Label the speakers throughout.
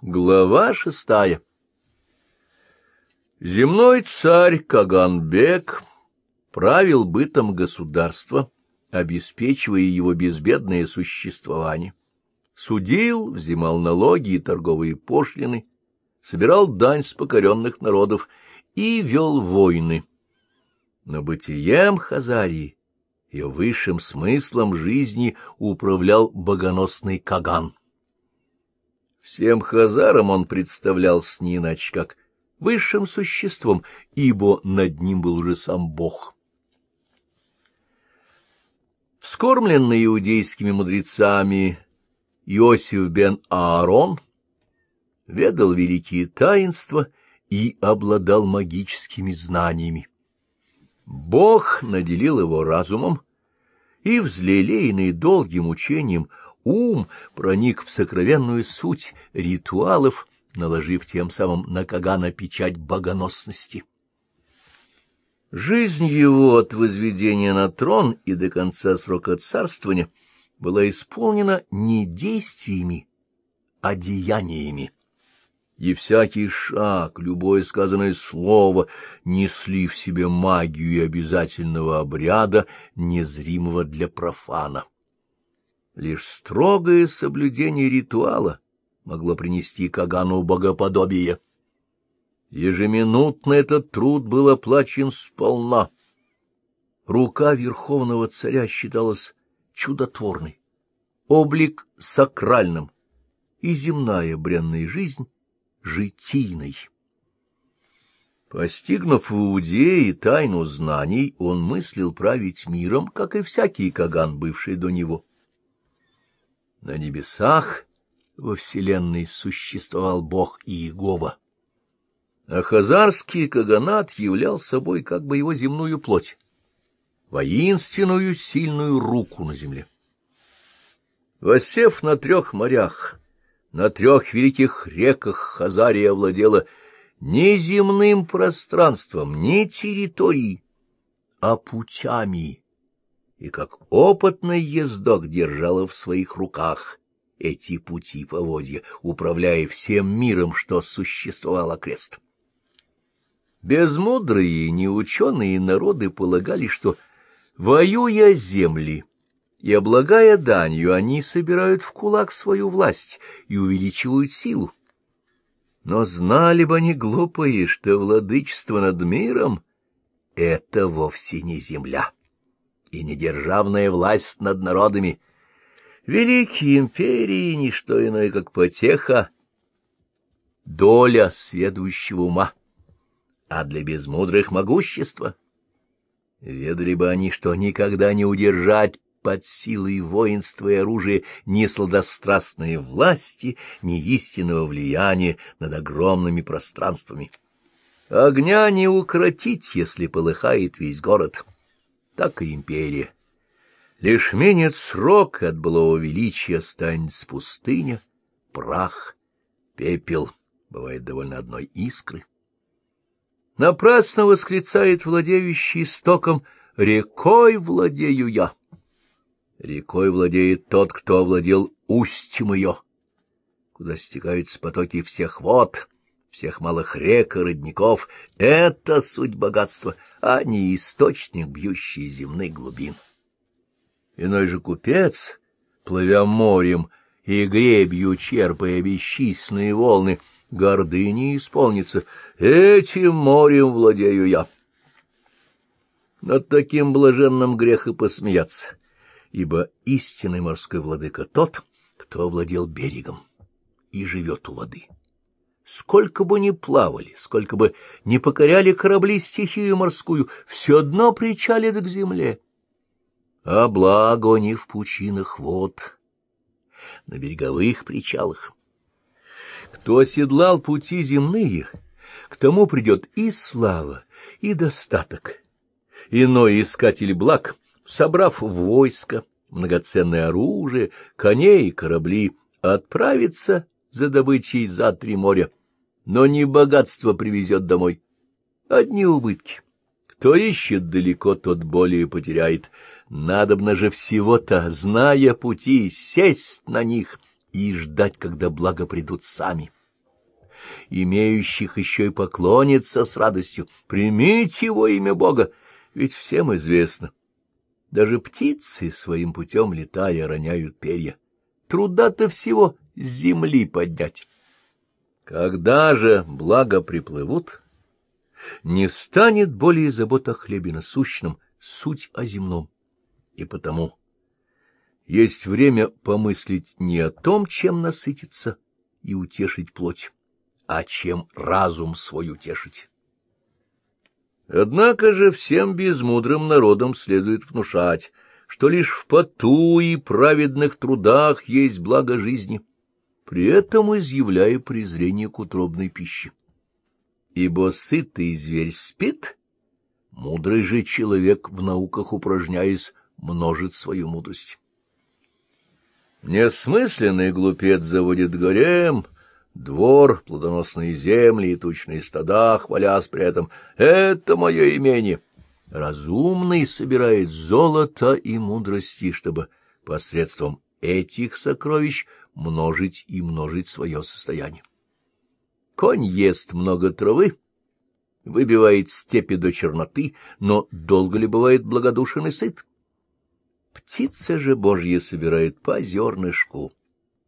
Speaker 1: Глава шестая Земной царь Каганбек правил бытом государства, обеспечивая его безбедное существование. Судил, взимал налоги и торговые пошлины, собирал дань с покоренных народов и вел войны. Но бытием Хазарии, ее высшим смыслом жизни управлял богоносный Каган. Всем хазарам он представлялся не иначе, как высшим существом, ибо над ним был уже сам Бог. Вскормленный иудейскими мудрецами Иосиф бен Аарон ведал великие таинства и обладал магическими знаниями. Бог наделил его разумом, и, взлелеянный долгим учением, ум проник в сокровенную суть ритуалов, наложив тем самым на Кагана печать богоносности. Жизнь его от возведения на трон и до конца срока царствования была исполнена не действиями, а деяниями. И всякий шаг, любое сказанное слово несли в себе магию обязательного обряда, незримого для профана. Лишь строгое соблюдение ритуала могло принести Кагану богоподобие. Ежеминутно этот труд был оплачен сполна. Рука верховного царя считалась чудотворной, облик сакральным, и земная бренная жизнь житийной. Постигнув в Иудее тайну знаний, он мыслил править миром, как и всякий Каган, бывший до него. На небесах во вселенной существовал бог Иегова, а хазарский каганат являл собой как бы его земную плоть, воинственную сильную руку на земле. Восев на трех морях, на трех великих реках Хазария овладела не земным пространством, не территорией, а путями, и как опытный ездок держала в своих руках эти пути поводья, управляя всем миром, что существовал окрест. Безмудрые и неученые народы полагали, что, воюя земли и облагая данью, они собирают в кулак свою власть и увеличивают силу. Но знали бы они глупые, что владычество над миром — это вовсе не земля и недержавная власть над народами. Великие империи — ничто иное, как потеха, доля сведущего ума, а для безмудрых — могущество. Ведали бы они, что никогда не удержать под силой воинства и оружия ни сладострастной власти, ни истинного влияния над огромными пространствами. Огня не укротить, если полыхает весь город — так и империя. Лишь менит срок от былого величия останется пустыня, прах, пепел, бывает довольно одной искры. Напрасно восклицает владеющий истоком «Рекой владею я». Рекой владеет тот, кто овладел устьем ее, куда стекаются потоки всех вод, всех малых рек и родников — это суть богатства, а не источник, бьющий земных глубин. Иной же купец, плывя морем и гребью черпая бесчисленные волны, гордыни исполнится. Этим морем владею я. Над таким блаженным грех и посмеяться, ибо истинный морской владыка тот, кто овладел берегом и живет у воды. Сколько бы ни плавали, сколько бы ни покоряли корабли стихию морскую, все одно причалит к земле. А благо не в пучинах вод, на береговых причалах. Кто оседлал пути земные, к тому придет и слава, и достаток. Иной искатель благ, собрав войско, многоценное оружие, коней и корабли, отправится за добычей за три моря, но не богатство привезет домой. Одни убытки. Кто ищет далеко, тот более потеряет. Надобно же всего-то, зная пути, сесть на них и ждать, когда благо придут сами. имеющих еще и поклониться с радостью. Примите его имя Бога, ведь всем известно. Даже птицы своим путем летая роняют перья. Труда-то всего земли поднять. Когда же благо приплывут, не станет более забот о хлебе насущном, суть о земном. И потому есть время помыслить не о том, чем насытиться и утешить плоть, а чем разум свой утешить. Однако же всем безмудрым народам следует внушать, что лишь в поту и праведных трудах есть благо жизни, при этом изъявляя презрение к утробной пище. Ибо сытый зверь спит, мудрый же человек, в науках упражняясь, множит свою мудрость. Несмысленный глупец заводит гарем, двор, плодоносные земли и тучные стада, хвалясь при этом «это мое имение». Разумный собирает золото и мудрости, чтобы посредством этих сокровищ множить и множить свое состояние. Конь ест много травы, выбивает степи до черноты, но долго ли бывает благодушен и сыт? Птица же Божья собирает по зернышку.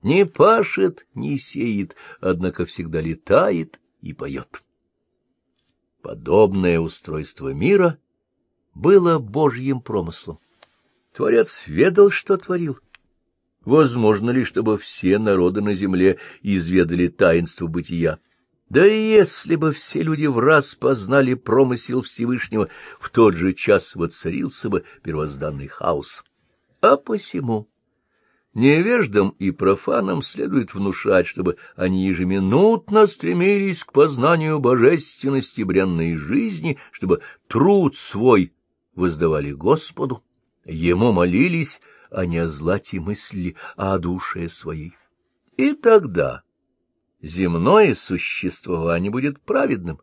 Speaker 1: Не пашет, не сеет, однако всегда летает и поет. Подобное устройство мира было Божьим промыслом. Творец ведал, что творил. Возможно ли, чтобы все народы на земле изведали таинство бытия? Да если бы все люди в раз познали промысел Всевышнего, в тот же час воцарился бы первозданный хаос. А посему невеждам и профанам следует внушать, чтобы они ежеминутно стремились к познанию божественности бренной жизни, чтобы труд свой воздавали Господу, Ему молились, а не о злате мысли, а о душе своей. И тогда земное существование будет праведным,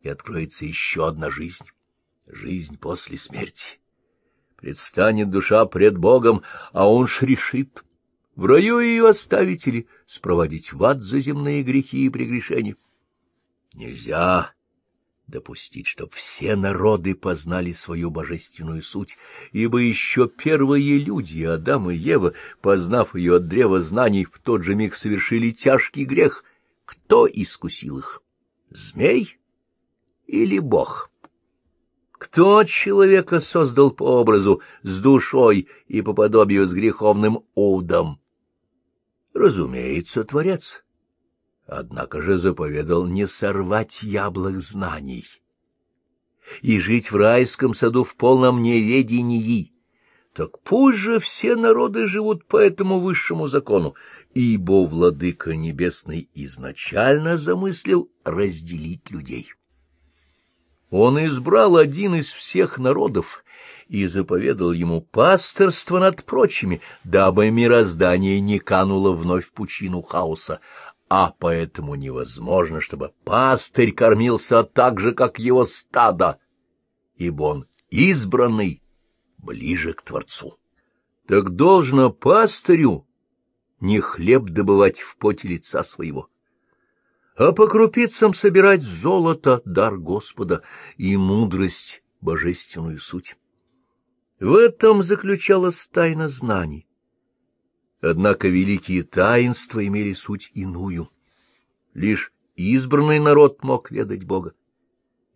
Speaker 1: и откроется еще одна жизнь — жизнь после смерти предстанет душа пред Богом, а он ж решит, в раю ее оставить или спроводить в ад за земные грехи и прегрешения. Нельзя допустить, чтоб все народы познали свою божественную суть, ибо еще первые люди, Адам и Ева, познав ее от древа знаний, в тот же миг совершили тяжкий грех. Кто искусил их? Змей или Бог? Кто человека создал по образу, с душой и по подобию с греховным удом? Разумеется, Творец. Однако же заповедал не сорвать яблок знаний и жить в райском саду в полном неведении. Так пусть же все народы живут по этому высшему закону, ибо Владыка Небесный изначально замыслил разделить людей. Он избрал один из всех народов и заповедал ему пасторство над прочими, дабы мироздание не кануло вновь в пучину хаоса, а поэтому невозможно, чтобы пастырь кормился так же, как его стадо, ибо он избранный ближе к Творцу. Так должно пастырю не хлеб добывать в поте лица своего, а по крупицам собирать золото — дар Господа и мудрость — божественную суть. В этом заключалась тайна знаний. Однако великие таинства имели суть иную. Лишь избранный народ мог ведать Бога.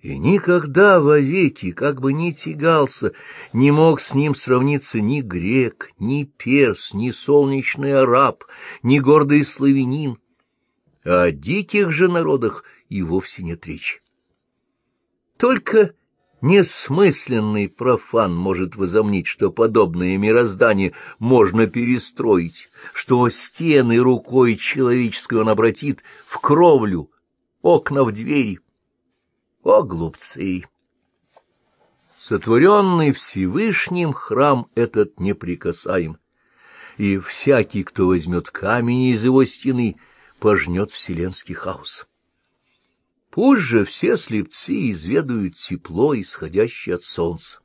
Speaker 1: И никогда вовеки, как бы ни тягался, не мог с ним сравниться ни грек, ни перс, ни солнечный араб, ни гордый славянин, о диких же народах и вовсе нет речи. Только несмысленный профан может возомнить, что подобное мироздание можно перестроить, что стены рукой человеческой он обратит в кровлю, окна в двери. О, глупцы! Сотворенный Всевышним храм этот неприкасаем, и всякий, кто возьмет камень из его стены — пожнет вселенский хаос. Пусть же все слепцы изведают тепло, исходящее от солнца.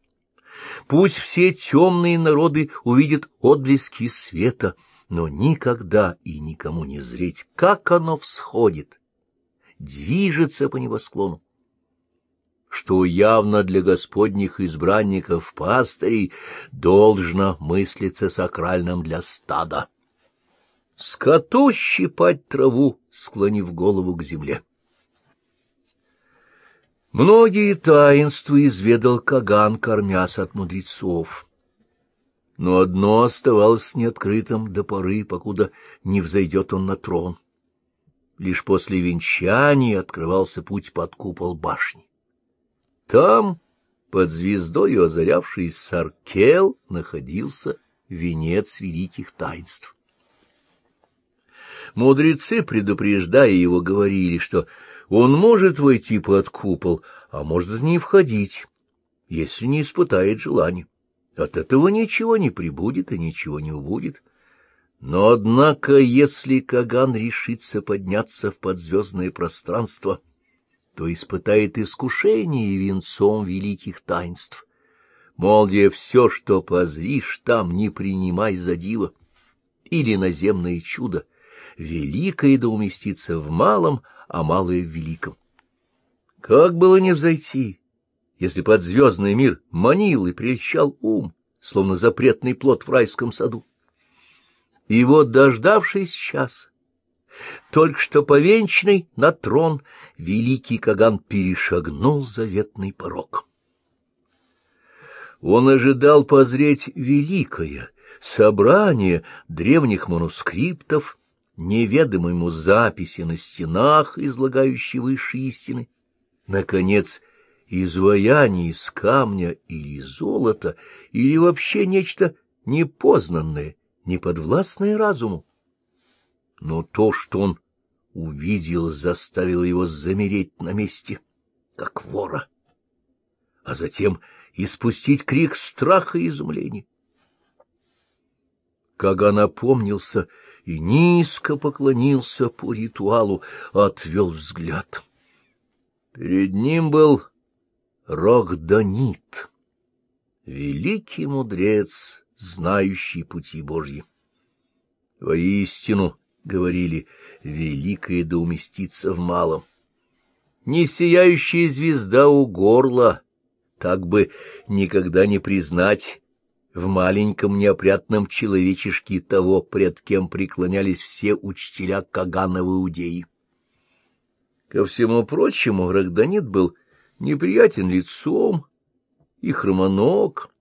Speaker 1: Пусть все темные народы увидят отблески света, но никогда и никому не зреть, как оно всходит, движется по небосклону что явно для господних избранников пастырей должно мыслиться сакральным для стада. Скоту щипать траву, склонив голову к земле. Многие таинства изведал Каган, кормясь от мудрецов. Но одно оставалось неоткрытым до поры, покуда не взойдет он на трон. Лишь после венчания открывался путь под купол башни. Там, под звездой озарявший Саркел, находился венец великих таинств. Мудрецы, предупреждая его, говорили, что он может войти под купол, а может не входить, если не испытает желания. От этого ничего не прибудет и ничего не убудет. Но, однако, если Каган решится подняться в подзвездное пространство, то испытает искушение венцом великих таинств. Молдия, все, что позришь, там не принимай за диво. Или наземное чудо, великое да уместится в малом, а малое в великом. Как было не взойти, если подзвездный мир манил и прельщал ум, словно запретный плод в райском саду? И вот, дождавшись часа, только что повенчанный на трон, великий Каган перешагнул заветный порог. Он ожидал позреть великое собрание древних манускриптов, неведомые ему записи на стенах, излагающие высшие истины. Наконец, изваяние из камня или золота, или вообще нечто непознанное, неподвластное разуму но то, что он увидел, заставило его замереть на месте, как вора, а затем испустить крик страха и изумления. Каган опомнился и низко поклонился по ритуалу, отвел взгляд. Перед ним был Рогданит, великий мудрец, знающий пути Божьи. Воистину, говорили, великое да уместится в малом. Не сияющая звезда у горла, так бы никогда не признать в маленьком неопрятном человечешке того, пред кем преклонялись все учителя Кагановы иудеи. Ко всему прочему, Рогданит был неприятен лицом и хромоног,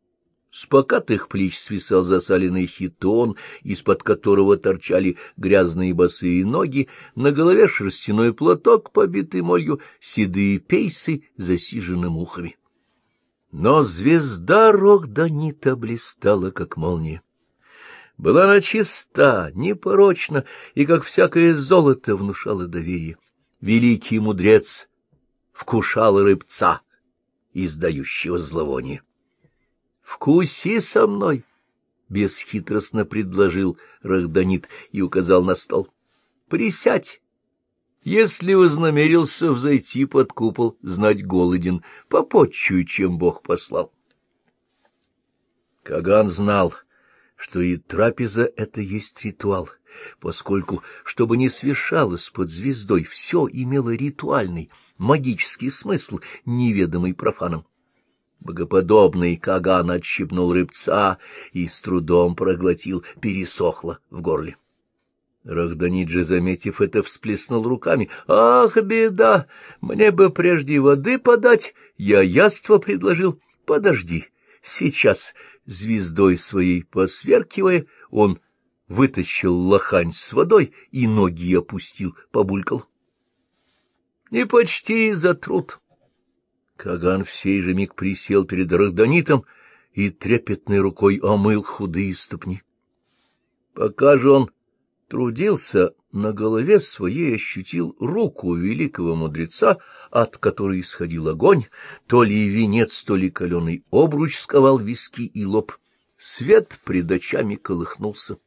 Speaker 1: с покатых плеч свисал засаленный хитон, из-под которого торчали грязные босые ноги, на голове шерстяной платок, побитый молью, седые пейсы, засижены мухами. Но звезда Рогданита блистала, как молния. Была она чиста, непорочна, и, как всякое золото, внушала доверие. Великий мудрец вкушал рыбца, издающего зловоние. Вкуси со мной! — бесхитростно предложил Рахданит и указал на стол. — Присядь! Если вознамерился взойти под купол, знать голоден, попотчую, чем Бог послал. Каган знал, что и трапеза — это есть ритуал, поскольку, чтобы не свешалось под звездой, все имело ритуальный, магический смысл, неведомый профанам. Богоподобный Каган отщипнул рыбца и с трудом проглотил, пересохло в горле. Рахданиджи, заметив это, всплеснул руками. — Ах, беда! Мне бы прежде воды подать, я яство предложил. Подожди, сейчас, звездой своей посверкивая, он вытащил лохань с водой и ноги опустил, побулькал. — Не почти за труд. Каган в сей же миг присел перед Рахданитом и трепетной рукой омыл худые ступни. Пока же он трудился, на голове своей ощутил руку великого мудреца, от которой исходил огонь, то ли венец, то ли каленый обруч сковал виски и лоб. Свет пред очами колыхнулся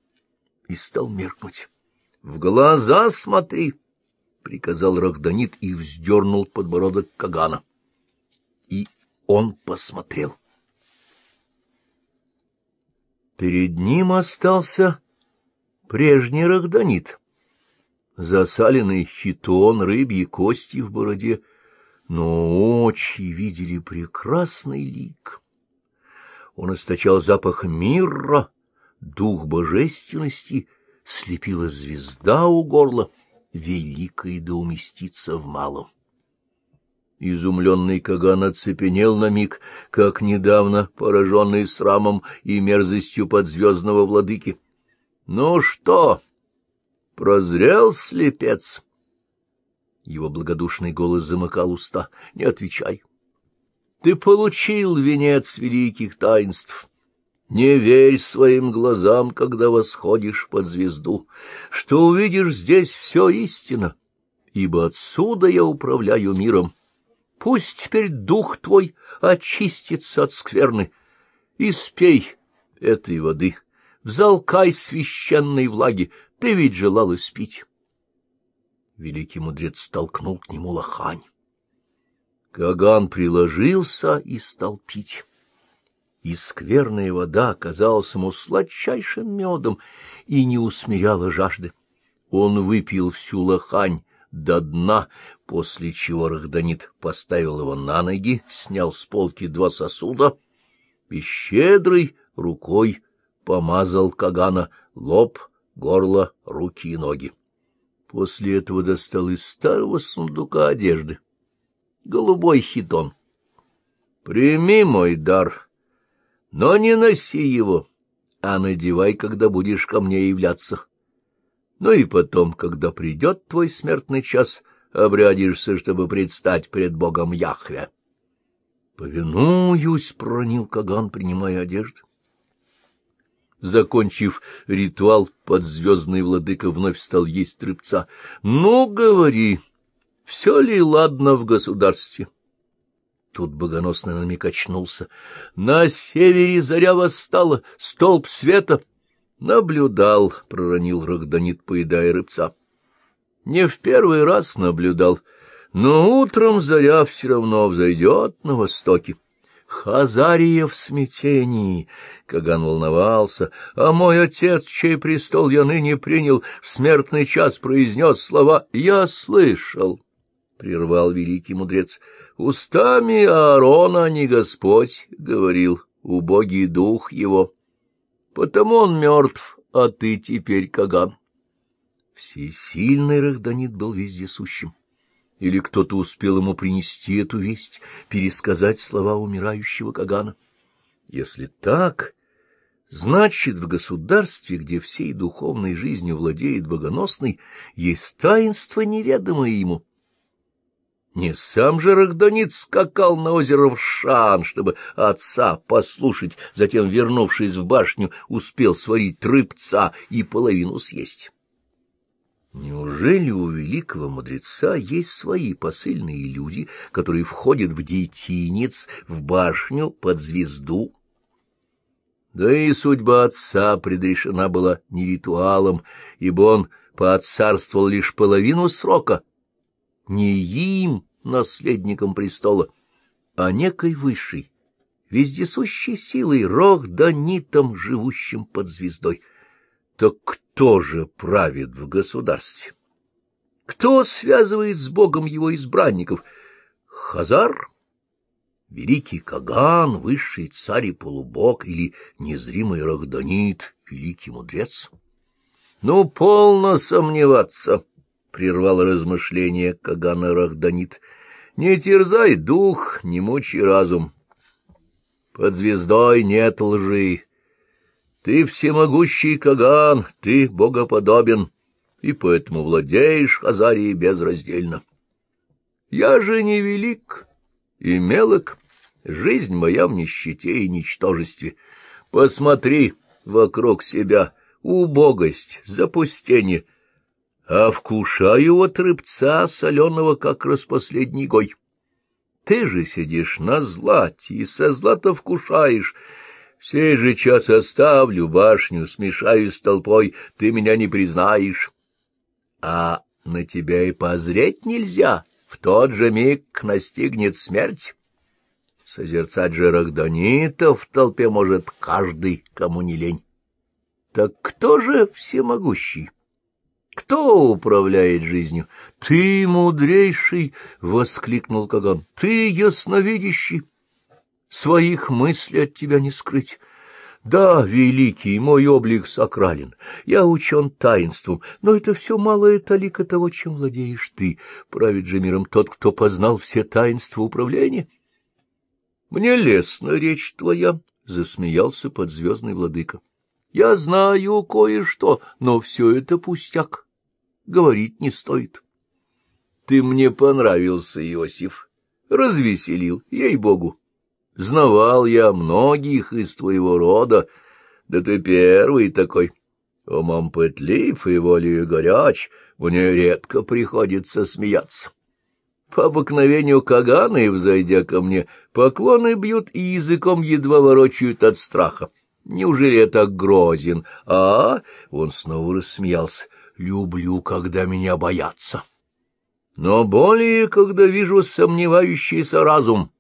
Speaker 1: и стал меркнуть. — В глаза смотри! — приказал Рахданит и вздернул подбородок Кагана он посмотрел. Перед ним остался прежний Рахданит, засаленный хитон, рыбьи кости в бороде, но очи видели прекрасный лик. Он источал запах мира, дух божественности, слепила звезда у горла, великой да уместится в малом. Изумленный Каган оцепенел на миг, как недавно пораженный срамом и мерзостью подзвездного владыки. — Ну что, прозрел слепец? Его благодушный голос замыкал уста. — Не отвечай. Ты получил венец великих таинств. Не верь своим глазам, когда восходишь под звезду, что увидишь здесь все истина, ибо отсюда я управляю миром. Пусть теперь дух твой очистится от скверны, и спей этой воды, взалкай священной влаги, ты ведь желал испить. Великий мудрец толкнул к нему лохань. Каган приложился и стал пить. И скверная вода оказалась ему сладчайшим медом и не усмиряла жажды. Он выпил всю лохань, до дна, после чего Рахданит поставил его на ноги, снял с полки два сосуда и щедрой рукой помазал Кагана лоб, горло, руки и ноги. После этого достал из старого сундука одежды. Голубой хитон. — Прими мой дар, но не носи его, а надевай, когда будешь ко мне являться. Ну и потом, когда придет твой смертный час, обрядишься, чтобы предстать пред Богом Яхве. — Повинуюсь, — проронил Каган, принимая одежду. Закончив ритуал, подзвездный владыка вновь стал есть рыбца. — Ну, говори, все ли ладно в государстве? Тут богоносный на миг очнулся. На севере заря восстала, столб света — Наблюдал, — проронил Рогданит, поедая рыбца. Не в первый раз наблюдал, но утром заря все равно взойдет на востоке. Хазария в смятении, Каган волновался, а мой отец, чей престол я ныне принял, в смертный час произнес слова «Я слышал», — прервал великий мудрец. «Устами Аарона не Господь», — говорил, — «убогий дух его». Потому он мертв, а ты теперь Каган. Всесильный Рахданит был вездесущим. Или кто-то успел ему принести эту весть, пересказать слова умирающего Кагана? Если так, значит, в государстве, где всей духовной жизнью владеет богоносный, есть таинство, неведомое ему — не сам же Рахданит скакал на озеро в Шан, чтобы отца послушать, затем, вернувшись в башню, успел сварить рыбца и половину съесть. Неужели у великого мудреца есть свои посыльные люди, которые входят в детинец, в башню, под звезду? Да и судьба отца предрешена была не ритуалом, ибо он поотцарствовал лишь половину срока — не им, наследником престола, а некой высшей, вездесущей силой, рох-данитом, живущим под звездой. Так кто же правит в государстве? Кто связывает с Богом его избранников? Хазар? Великий Каган, высший царь и полубог, или незримый Рахданит, великий мудрец? Ну, полно сомневаться. — прервал размышление Кагана Рахданит. — Не терзай дух, не мучи разум. Под звездой нет лжи. Ты всемогущий Каган, ты богоподобен, и поэтому владеешь Хазарией безраздельно. Я же не велик и мелок, жизнь моя в нищете и ничтожестве. Посмотри вокруг себя, убогость, запустение — а вкушаю от рыбца соленого, как распоследний гой. Ты же сидишь на злате и со злата вкушаешь. Сей же час оставлю башню, смешаюсь с толпой, ты меня не признаешь. А на тебя и позреть нельзя, в тот же миг настигнет смерть. Созерцать же Рахданита в толпе может каждый, кому не лень. Так кто же всемогущий? Кто управляет жизнью? Ты мудрейший, — воскликнул Каган. Ты ясновидящий. Своих мыслей от тебя не скрыть. Да, великий, мой облик сакрален, я учен таинством, но это все малая талика того, чем владеешь ты. Правит же миром тот, кто познал все таинства управления. Мне лестна речь твоя, — засмеялся подзвездный владыка. Я знаю кое-что, но все это пустяк. Говорить не стоит. Ты мне понравился, Иосиф. Развеселил, ей-богу. Знавал я многих из твоего рода, да ты первый такой. Умом пытлив и волею горяч, мне редко приходится смеяться. По обыкновению каганы, взойдя ко мне, поклоны бьют и языком едва ворочают от страха. Неужели я так грозен? А? Он снова рассмеялся. Люблю, когда меня боятся. Но более, когда вижу сомневающийся разум,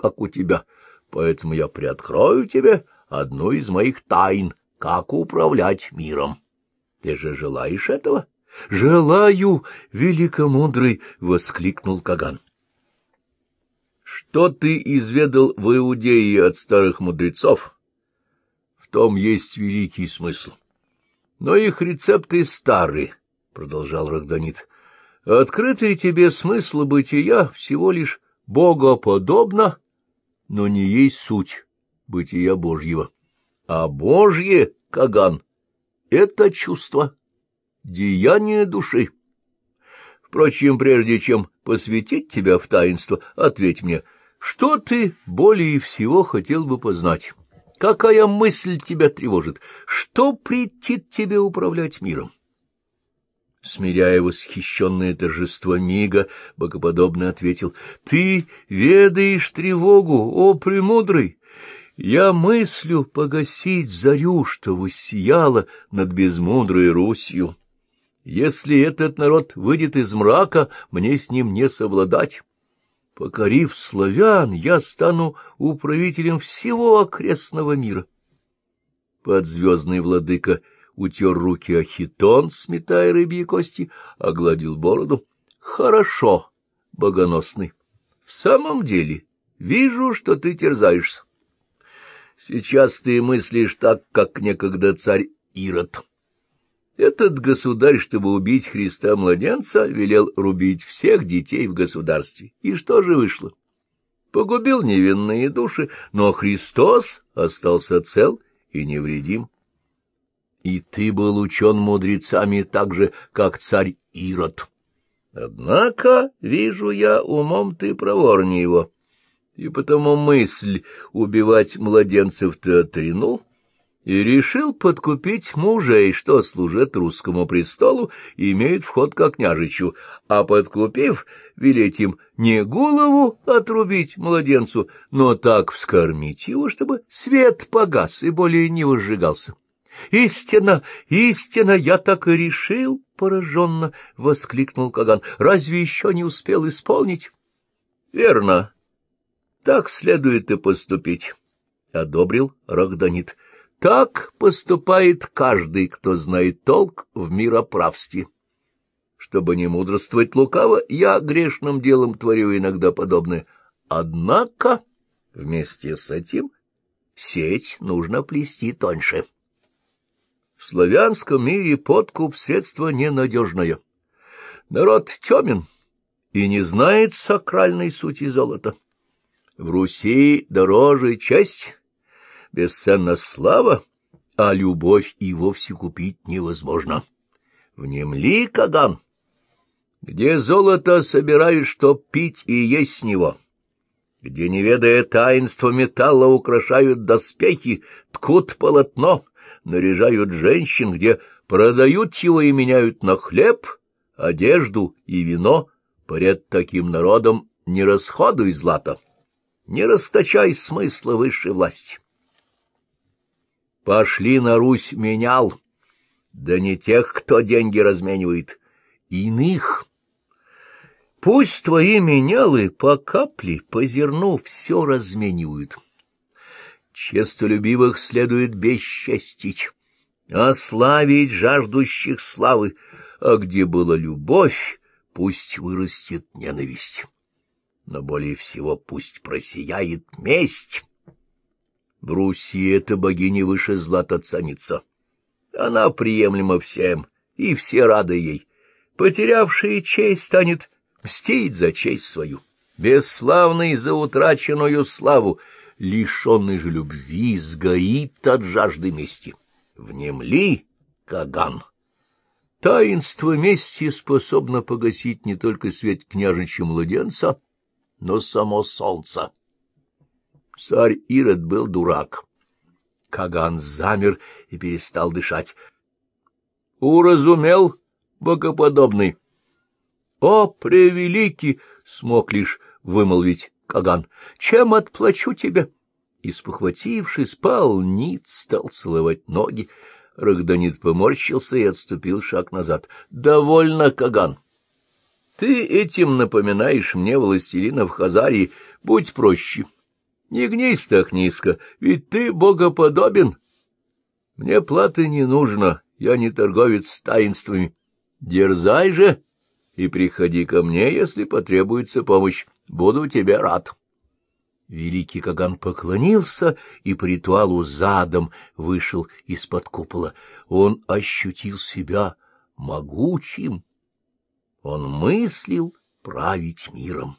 Speaker 1: как у тебя. Поэтому я приоткрою тебе одну из моих тайн, как управлять миром. Ты же желаешь этого? — Желаю, великомудрый! — воскликнул Каган. — Что ты изведал в Иудее от старых мудрецов? В том есть великий смысл. Но их рецепты стары, — продолжал Рахданит. — Открытый тебе смысл бытия всего лишь богоподобно, но не есть суть бытия Божьего. А Божье, Каган, — это чувство, деяние души. Впрочем, прежде чем посвятить тебя в таинство, ответь мне, что ты более всего хотел бы познать? Какая мысль тебя тревожит? Что претит тебе управлять миром? Смиряя восхищенное торжество мига, богоподобно ответил, — Ты ведаешь тревогу, о премудрый! Я мыслю погасить зарю, что воссияла над безмудрой Русью. Если этот народ выйдет из мрака, мне с ним не совладать. Покорив славян, я стану управителем всего окрестного мира. Подзвездный владыка утер руки о хитон, сметая рыбьи кости, огладил бороду. Хорошо, богоносный. В самом деле, вижу, что ты терзаешься. Сейчас ты мыслишь так, как некогда царь Ирод. Этот государь, чтобы убить Христа-младенца, велел рубить всех детей в государстве. И что же вышло? Погубил невинные души, но Христос остался цел и невредим. И ты был учен мудрецами так же, как царь Ирод. Однако, вижу я, умом ты проворнее его, и потому мысль убивать младенцев ты отринул, и решил подкупить мужей, что служат русскому престолу и имеют вход как княжичу, а подкупив, велеть им не голову отрубить младенцу, но так вскормить его, чтобы свет погас и более не возжигался. «Истина, истина, я так и решил!» — пораженно воскликнул Каган. «Разве еще не успел исполнить?» «Верно. Так следует и поступить», — одобрил Рогданит. Так поступает каждый, кто знает толк в мироправстве. Чтобы не мудрствовать лукаво, я грешным делом творю иногда подобное. Однако вместе с этим сеть нужно плести тоньше. В славянском мире подкуп — средство ненадежное. Народ темен и не знает сакральной сути золота. В Руси дороже честь бесценна слава, а любовь и вовсе купить невозможно. Внемли, Каган, где золото собирают, чтоб пить и есть с него, где, не ведая таинства металла, украшают доспехи, ткут полотно, наряжают женщин, где продают его и меняют на хлеб, одежду и вино, поряд таким народом не расходуй злато, не расточай смысла высшей власти. Пошли на Русь менял, да не тех, кто деньги разменивает, иных. Пусть твои менялы по капле, по зерну все разменивают. Честолюбивых следует бесчестить, ославить жаждущих славы, а где была любовь, пусть вырастет ненависть. Но более всего пусть просияет месть. В Руси эта богиня выше злата ценится. Она приемлема всем, и все рады ей. Потерявшая честь станет мстить за честь свою, бесславный за утраченную славу, лишенный же любви сгорит от жажды мести. Внемли, Каган! Таинство мести способно погасить не только свет княжичьего младенца, но само солнце. Царь Ирод был дурак. Каган замер и перестал дышать. Уразумел, богоподобный. — О, превеликий! — смог лишь вымолвить Каган. — Чем отплачу тебе? И, спохватившись, спал ниц, стал целовать ноги. Рахданит поморщился и отступил шаг назад. — Довольно, Каган. Ты этим напоминаешь мне властелина в Хазарии. Будь проще. Не гнись так низко, ведь ты богоподобен. Мне платы не нужно, я не торговец с таинствами. Дерзай же и приходи ко мне, если потребуется помощь. Буду тебе рад. Великий Каган поклонился и по ритуалу задом вышел из-под купола. Он ощутил себя могучим. Он мыслил править миром.